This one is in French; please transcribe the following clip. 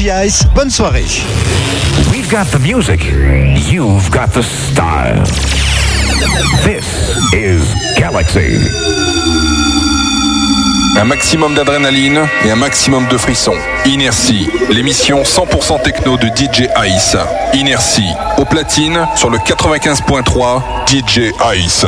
DJ Ice. Bonne soirée. We've got the music. You've got the style. This is Galaxy. Un maximum d'adrénaline et un maximum de frissons. Inertie, l'émission 100% techno de DJ Ice. Inertie, au platine sur le 95.3 DJ Ice.